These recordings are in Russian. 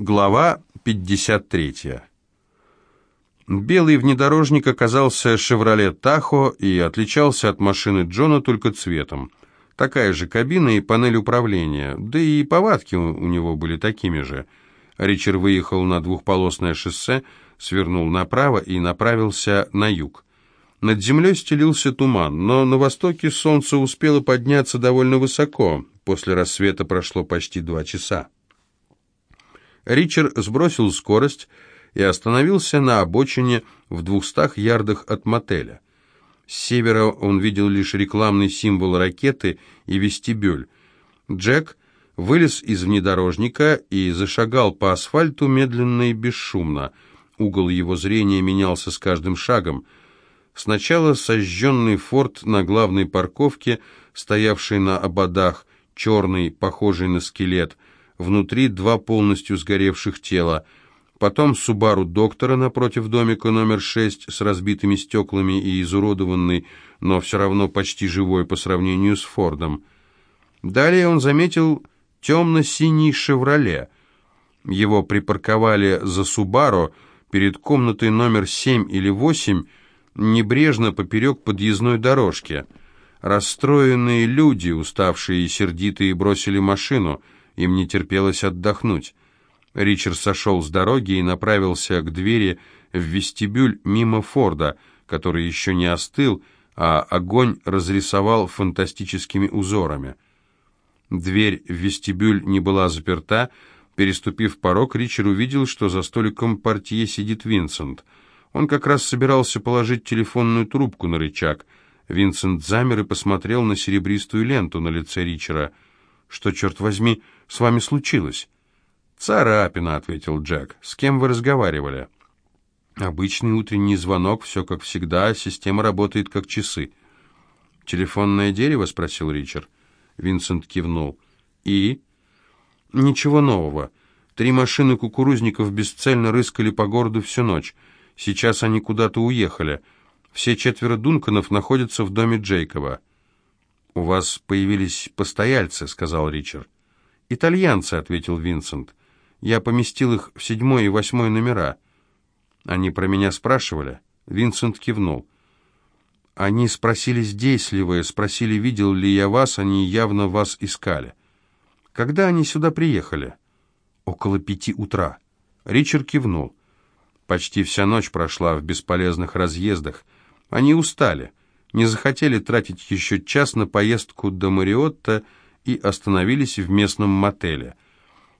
Глава 53. Белый внедорожник оказался «Шевроле Тахо» и отличался от машины Джона только цветом. Такая же кабина и панель управления, да и повадки у него были такими же. Ричард выехал на двухполосное шоссе, свернул направо и направился на юг. Над землей стелился туман, но на востоке солнце успело подняться довольно высоко. После рассвета прошло почти два часа. Ричард сбросил скорость и остановился на обочине в двухстах ярдах от мотеля. С севера он видел лишь рекламный символ ракеты и вестибюль. Джек вылез из внедорожника и зашагал по асфальту медленно и бесшумно. Угол его зрения менялся с каждым шагом. Сначала сожженный форт на главной парковке, стоявший на ободах, черный, похожий на скелет – внутри два полностью сгоревших тела. Потом Субару доктора напротив домика номер шесть с разбитыми стеклами и изуродованный, но все равно почти живой по сравнению с Фордом. Далее он заметил темно-синий «Шевроле». Его припарковали за Субару перед комнатой номер семь или восемь, небрежно поперек подъездной дорожки. Расстроенные люди, уставшие и сердитые, бросили машину — им не терпелось отдохнуть. Ричард сошел с дороги и направился к двери в вестибюль мимо Форда, который еще не остыл, а огонь разрисовал фантастическими узорами. Дверь в вестибюль не была заперта. Переступив порог, Ричард увидел, что за столиком портье сидит Винсент. Он как раз собирался положить телефонную трубку на рычаг. Винсент замер и посмотрел на серебристую ленту на лице Ричера. «Что, черт возьми, с вами случилось?» «Царапина», — ответил Джек. «С кем вы разговаривали?» «Обычный утренний звонок, все как всегда, система работает как часы». «Телефонное дерево?» — спросил Ричард. Винсент кивнул. «И?» «Ничего нового. Три машины кукурузников бесцельно рыскали по городу всю ночь. Сейчас они куда-то уехали. Все четверо Дунканов находятся в доме Джейкова». «У вас появились постояльцы», — сказал Ричард. «Итальянцы», — ответил Винсент. «Я поместил их в седьмой и восьмой номера». «Они про меня спрашивали?» Винсент кивнул. «Они спросили, здесь ли вы, спросили, видел ли я вас, они явно вас искали». «Когда они сюда приехали?» «Около пяти утра». Ричард кивнул. Почти вся ночь прошла в бесполезных разъездах. Они устали, не захотели тратить еще час на поездку до Мариотта и остановились в местном мотеле.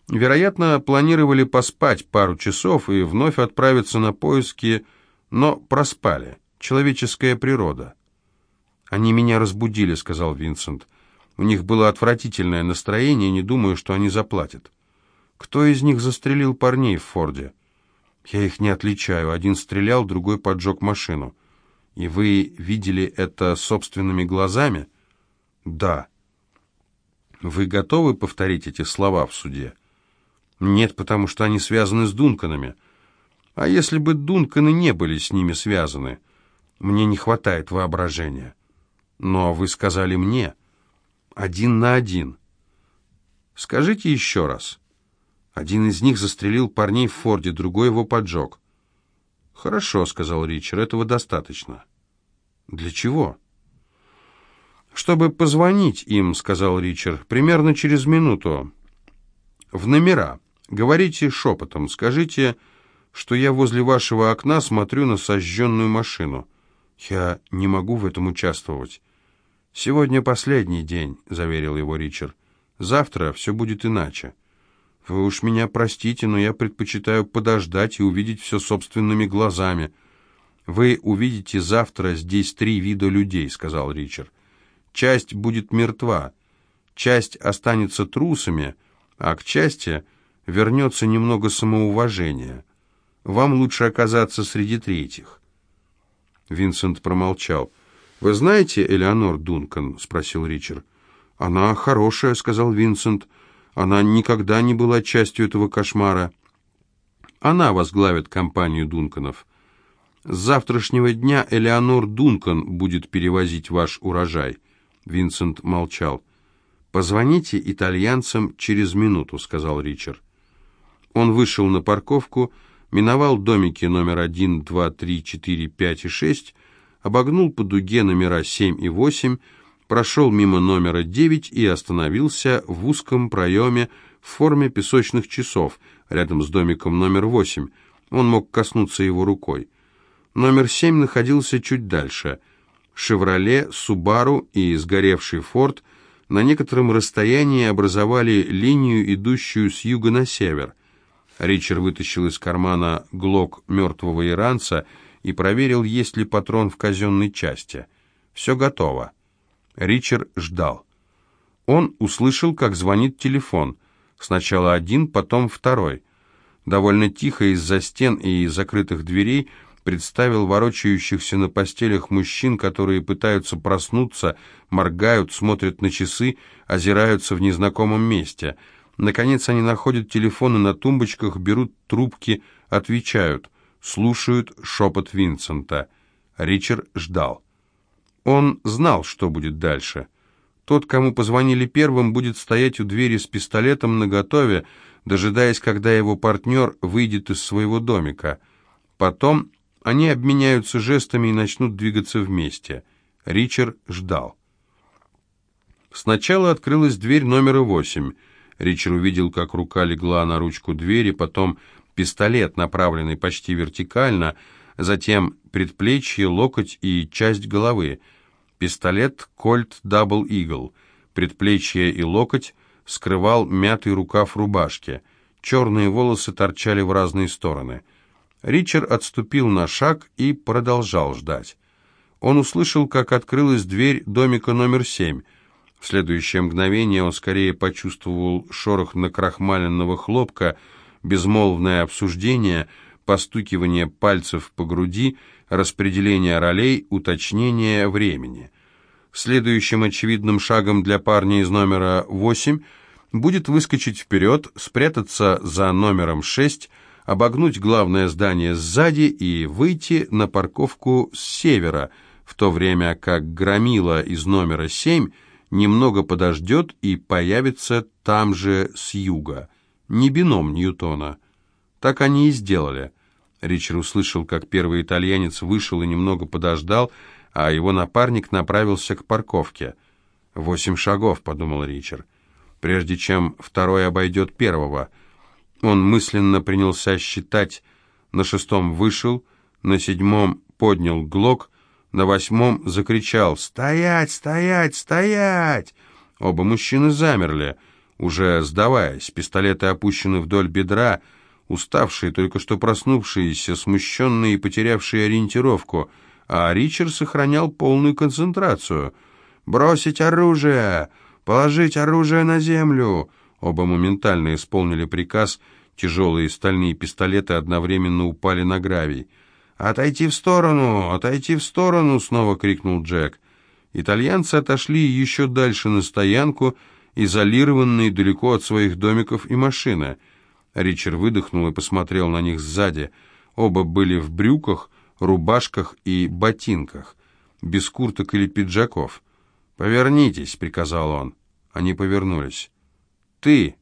Вероятно, планировали поспать пару часов и вновь отправиться на поиски, но проспали. Человеческая природа. «Они меня разбудили», — сказал Винсент. «У них было отвратительное настроение, не думаю, что они заплатят». «Кто из них застрелил парней в Форде?» «Я их не отличаю. Один стрелял, другой поджег машину». «И вы видели это собственными глазами?» «Да». Вы готовы повторить эти слова в суде? Нет, потому что они связаны с Дунканами. А если бы Дунканы не были с ними связаны? Мне не хватает воображения. Но вы сказали мне. Один на один. Скажите еще раз. Один из них застрелил парней в Форде, другой его поджег. «Хорошо», — сказал Ричард, — «этого достаточно». «Для чего?» «Чтобы позвонить им», — сказал Ричард, — «примерно через минуту. В номера. Говорите шепотом, скажите, что я возле вашего окна смотрю на сожженную машину. Я не могу в этом участвовать». «Сегодня последний день», — заверил его Ричард. «Завтра все будет иначе. Вы уж меня простите, но я предпочитаю подождать и увидеть все собственными глазами». «Вы увидите завтра здесь три вида людей», — сказал Ричард. Часть будет мертва, часть останется трусами, а к части вернется немного самоуважения. Вам лучше оказаться среди третьих». Винсент промолчал. «Вы знаете Элеонор Дункан?» — спросил Ричард. «Она хорошая», — сказал Винсент. «Она никогда не была частью этого кошмара». «Она возглавит компанию Дунканов. С завтрашнего дня Элеонор Дункан будет перевозить ваш урожай». Винсент молчал. «Позвоните итальянцам через минуту», — сказал Ричард. Он вышел на парковку, миновал домики номер 1, 2, 3, 4, 5 и 6, обогнул по дуге номера 7 и 8, прошел мимо номера 9 и остановился в узком проеме в форме песочных часов рядом с домиком номер 8. Он мог коснуться его рукой. Номер 7 находился чуть дальше. «Шевроле», «Субару» и сгоревший «Форд» на некотором расстоянии образовали линию, идущую с юга на север. Ричард вытащил из кармана глок мертвого иранца и проверил, есть ли патрон в казенной части. Все готово. Ричард ждал. Он услышал, как звонит телефон. Сначала один, потом второй. Довольно тихо из-за стен и закрытых дверей представил ворочающихся на постелях мужчин, которые пытаются проснуться, моргают, смотрят на часы, озираются в незнакомом месте. Наконец они находят телефоны на тумбочках, берут трубки, отвечают, слушают шепот Винсента. Ричард ждал. Он знал, что будет дальше. Тот, кому позвонили первым, будет стоять у двери с пистолетом наготове, дожидаясь, когда его партнер выйдет из своего домика. Потом они обменяются жестами и начнут двигаться вместе. Ричард ждал. Сначала открылась дверь номера восемь. Ричард увидел, как рука легла на ручку двери, потом пистолет, направленный почти вертикально, затем предплечье, локоть и часть головы — Пистолет «Кольт Дабл Игл», предплечье и локоть скрывал мятый рукав рубашки. Черные волосы торчали в разные стороны. Ричард отступил на шаг и продолжал ждать. Он услышал, как открылась дверь домика номер семь. В следующее мгновение он скорее почувствовал шорох накрахмаленного хлопка, безмолвное обсуждение, постукивание пальцев по груди — распределение ролей, уточнение времени. Следующим очевидным шагом для парня из номера 8 будет выскочить вперед, спрятаться за номером 6, обогнуть главное здание сзади и выйти на парковку с севера, в то время как громила из номера 7 немного подождет и появится там же с юга. Не бином Ньютона. Так они и сделали. Ричард услышал, как первый итальянец вышел и немного подождал, а его напарник направился к парковке. «Восемь шагов», — подумал Ричард, прежде чем второй обойдет первого. Он мысленно принялся считать, на шестом вышел, на седьмом поднял глок, на восьмом закричал «Стоять! Стоять! Стоять!» Оба мужчины замерли, уже сдаваясь, пистолеты опущены вдоль бедра, — уставшие, только что проснувшиеся, смущенные и потерявшие ориентировку, а Ричард сохранял полную концентрацию. «Бросить оружие! Положить оружие на землю!» Оба моментально исполнили приказ, тяжелые стальные пистолеты одновременно упали на гравий. «Отойти в сторону! Отойти в сторону!» — снова крикнул Джек. Итальянцы отошли еще дальше на стоянку, изолированные далеко от своих домиков и машины — Ричард выдохнул и посмотрел на них сзади. Оба были в брюках, рубашках и ботинках, без курток или пиджаков. «Повернитесь», — приказал он. Они повернулись. «Ты»,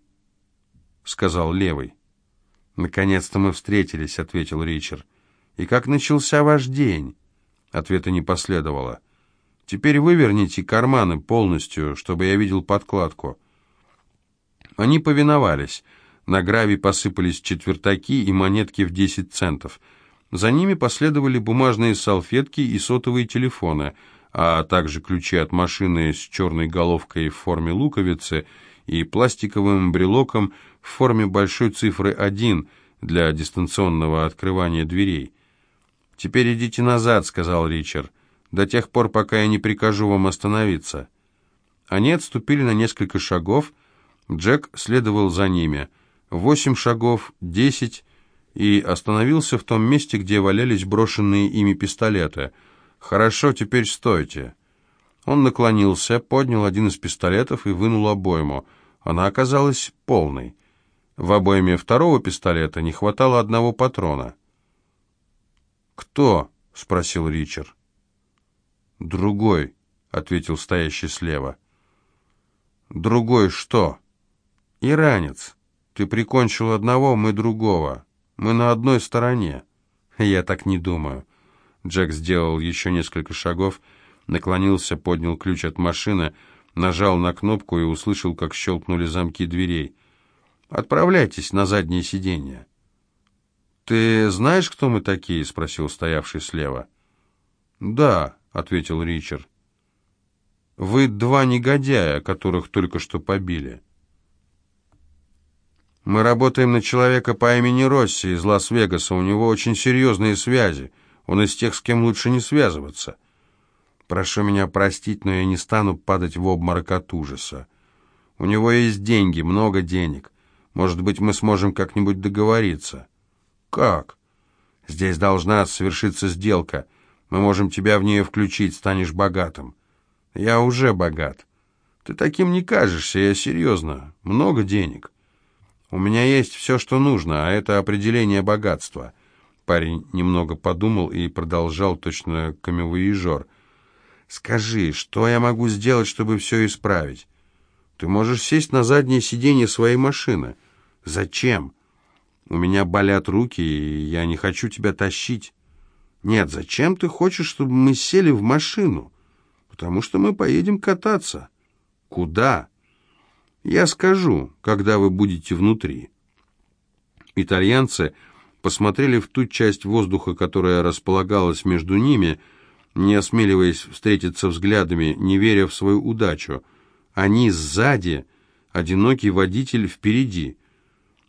— сказал левый. «Наконец-то мы встретились», — ответил Ричард. «И как начался ваш день?» Ответа не последовало. «Теперь выверните карманы полностью, чтобы я видел подкладку». Они повиновались. На гравий посыпались четвертаки и монетки в 10 центов. За ними последовали бумажные салфетки и сотовые телефоны, а также ключи от машины с черной головкой в форме луковицы и пластиковым брелоком в форме большой цифры 1 для дистанционного открывания дверей. «Теперь идите назад», — сказал Ричард, — «до тех пор, пока я не прикажу вам остановиться». Они отступили на несколько шагов, Джек следовал за ними — восемь шагов, десять, и остановился в том месте, где валялись брошенные ими пистолеты. «Хорошо, теперь стойте». Он наклонился, поднял один из пистолетов и вынул обойму. Она оказалась полной. В обойме второго пистолета не хватало одного патрона. «Кто?» — спросил Ричард. «Другой», — ответил стоящий слева. «Другой что?» «Иранец. Ты прикончил одного, мы другого. Мы на одной стороне. Я так не думаю. Джек сделал еще несколько шагов, наклонился, поднял ключ от машины, нажал на кнопку и услышал, как щелкнули замки дверей. «Отправляйтесь на заднее сиденье». «Ты знаешь, кто мы такие?» — спросил стоявший слева. «Да», — ответил Ричард. «Вы два негодяя, которых только что побили». «Мы работаем на человека по имени Росси из Лас-Вегаса. У него очень серьезные связи. Он из тех, с кем лучше не связываться. Прошу меня простить, но я не стану падать в обморок от ужаса. У него есть деньги, много денег. Может быть, мы сможем как-нибудь договориться». «Как?» «Здесь должна совершиться сделка. Мы можем тебя в нее включить, станешь богатым». «Я уже богат». «Ты таким не кажешься, я серьезно. Много денег». «У меня есть все, что нужно, а это определение богатства». Парень немного подумал и продолжал точно камевоежор. «Скажи, что я могу сделать, чтобы все исправить?» «Ты можешь сесть на заднее сиденье своей машины». «Зачем?» У меня болят руки, и я не хочу тебя тащить. Нет, зачем ты хочешь, чтобы мы сели в машину? Потому что мы поедем кататься. Куда? Я скажу, когда вы будете внутри. Итальянцы посмотрели в ту часть воздуха, которая располагалась между ними, не осмеливаясь встретиться взглядами, не веря в свою удачу. Они сзади, одинокий водитель впереди —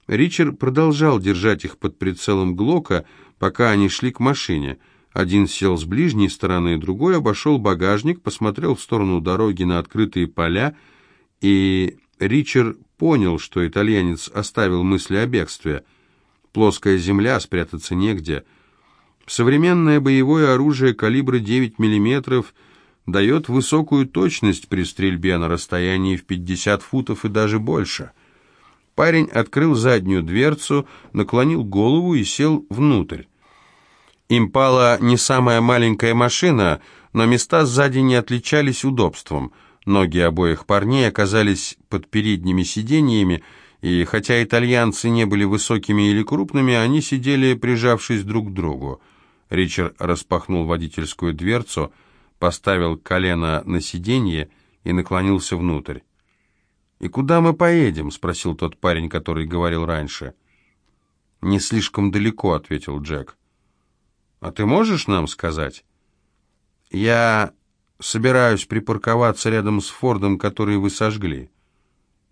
Ричард продолжал держать их под прицелом Глока, пока они шли к машине. Один сел с ближней стороны, другой обошел багажник, посмотрел в сторону дороги на открытые поля, и Ричард понял, что итальянец оставил мысли о бегстве. Плоская земля, спрятаться негде. Современное боевое оружие калибра 9 мм дает высокую точность при стрельбе на расстоянии в 50 футов и даже больше – Парень открыл заднюю дверцу, наклонил голову и сел внутрь. Импала не самая маленькая машина, но места сзади не отличались удобством. Ноги обоих парней оказались под передними сиденьями, и хотя итальянцы не были высокими или крупными, они сидели, прижавшись друг к другу. Ричард распахнул водительскую дверцу, поставил колено на сиденье и наклонился внутрь. «И куда мы поедем?» — спросил тот парень, который говорил раньше. «Не слишком далеко», — ответил Джек. «А ты можешь нам сказать?» «Я собираюсь припарковаться рядом с Фордом, который вы сожгли.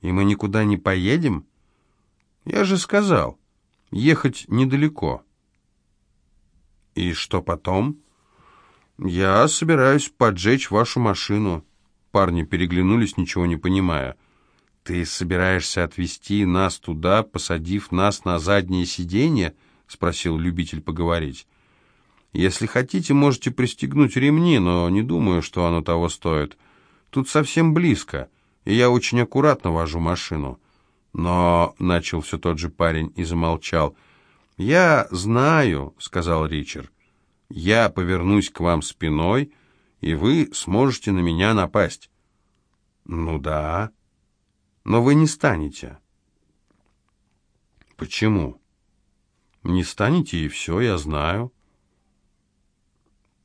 И мы никуда не поедем?» «Я же сказал, ехать недалеко». «И что потом?» «Я собираюсь поджечь вашу машину». Парни переглянулись, ничего не понимая. «Ты собираешься отвезти нас туда, посадив нас на заднее сиденье?» — спросил любитель поговорить. «Если хотите, можете пристегнуть ремни, но не думаю, что оно того стоит. Тут совсем близко, и я очень аккуратно вожу машину». «Но...» — начал все тот же парень и замолчал. «Я знаю», — сказал Ричард. «Я повернусь к вам спиной, и вы сможете на меня напасть». «Ну да», но вы не станете. Почему? Не станете, и все, я знаю.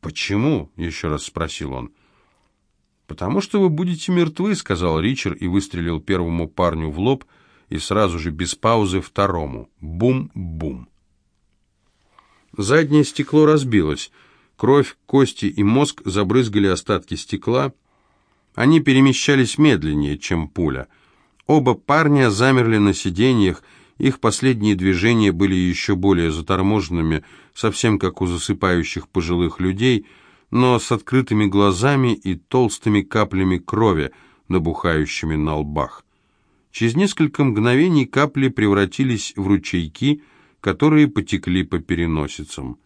Почему? Еще раз спросил он. Потому что вы будете мертвы, сказал Ричард и выстрелил первому парню в лоб, и сразу же без паузы второму. Бум-бум. Заднее стекло разбилось. Кровь, кости и мозг забрызгали остатки стекла. Они перемещались медленнее, чем пуля — Оба парня замерли на сиденьях, их последние движения были еще более заторможенными, совсем как у засыпающих пожилых людей, но с открытыми глазами и толстыми каплями крови, набухающими на лбах. Через несколько мгновений капли превратились в ручейки, которые потекли по переносицам.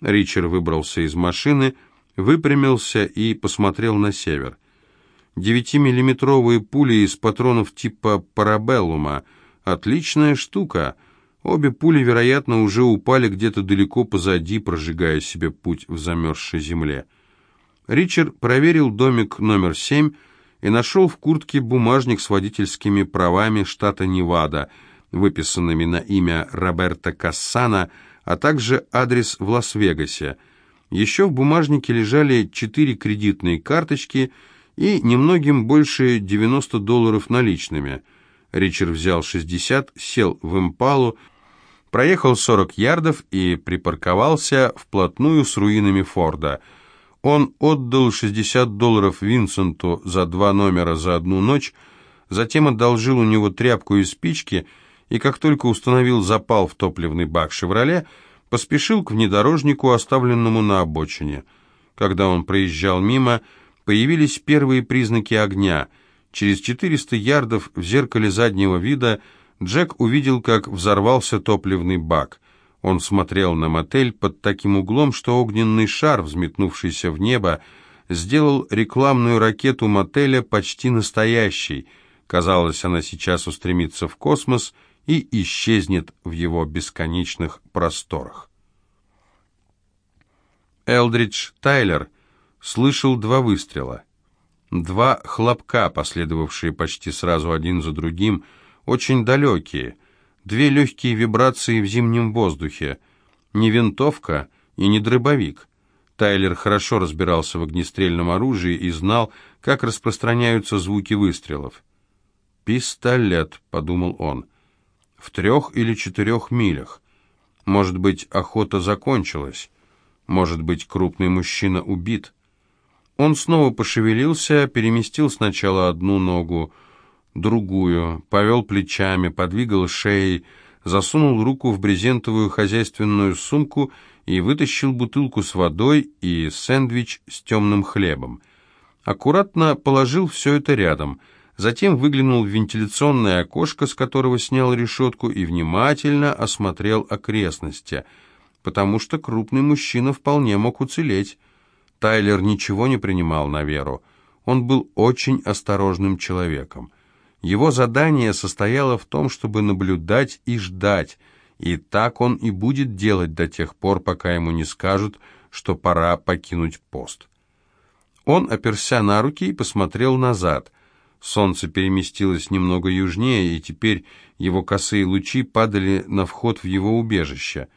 Ричард выбрался из машины, выпрямился и посмотрел на север. Девятимиллиметровые пули из патронов типа парабеллума. Отличная штука. Обе пули, вероятно, уже упали где-то далеко позади, прожигая себе путь в замерзшей земле. Ричард проверил домик номер семь и нашел в куртке бумажник с водительскими правами штата Невада. Выписанными на имя Роберта Кассана, а также адрес в Лас-Вегасе. Еще в бумажнике лежали четыре кредитные карточки и немногим больше 90 долларов наличными. Ричард взял 60, сел в импалу, проехал 40 ярдов и припарковался вплотную с руинами Форда. Он отдал 60 долларов Винсенту за два номера за одну ночь, затем одолжил у него тряпку и спички – и как только установил запал в топливный бак «Шевроле», поспешил к внедорожнику, оставленному на обочине. Когда он проезжал мимо, появились первые признаки огня. Через 400 ярдов в зеркале заднего вида Джек увидел, как взорвался топливный бак. Он смотрел на мотель под таким углом, что огненный шар, взметнувшийся в небо, сделал рекламную ракету мотеля почти настоящей. Казалось, она сейчас устремится в космос — и исчезнет в его бесконечных просторах. Элдридж Тайлер слышал два выстрела. Два хлопка, последовавшие почти сразу один за другим, очень далекие, две легкие вибрации в зимнем воздухе, не винтовка и не дробовик. Тайлер хорошо разбирался в огнестрельном оружии и знал, как распространяются звуки выстрелов. «Пистолет», — подумал он, — в трех или четырех милях. Может быть, охота закончилась. Может быть, крупный мужчина убит. Он снова пошевелился, переместил сначала одну ногу, другую, повел плечами, подвигал шеей, засунул руку в брезентовую хозяйственную сумку и вытащил бутылку с водой и сэндвич с темным хлебом. Аккуратно положил все это рядом – затем выглянул в вентиляционное окошко, с которого снял решетку, и внимательно осмотрел окрестности, потому что крупный мужчина вполне мог уцелеть. Тайлер ничего не принимал на веру. Он был очень осторожным человеком. Его задание состояло в том, чтобы наблюдать и ждать, и так он и будет делать до тех пор, пока ему не скажут, что пора покинуть пост. Он оперся на руки и посмотрел назад – Солнце переместилось немного южнее, и теперь его косые лучи падали на вход в его убежище.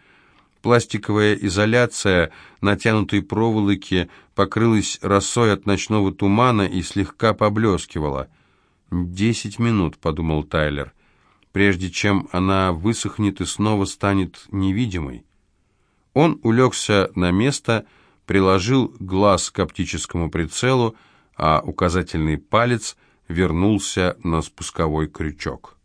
Пластиковая изоляция натянутой проволоки покрылась росой от ночного тумана и слегка поблескивала. «Десять минут», — подумал Тайлер, — «прежде чем она высохнет и снова станет невидимой». Он улегся на место, приложил глаз к оптическому прицелу, а указательный палец — вернулся на спусковой крючок.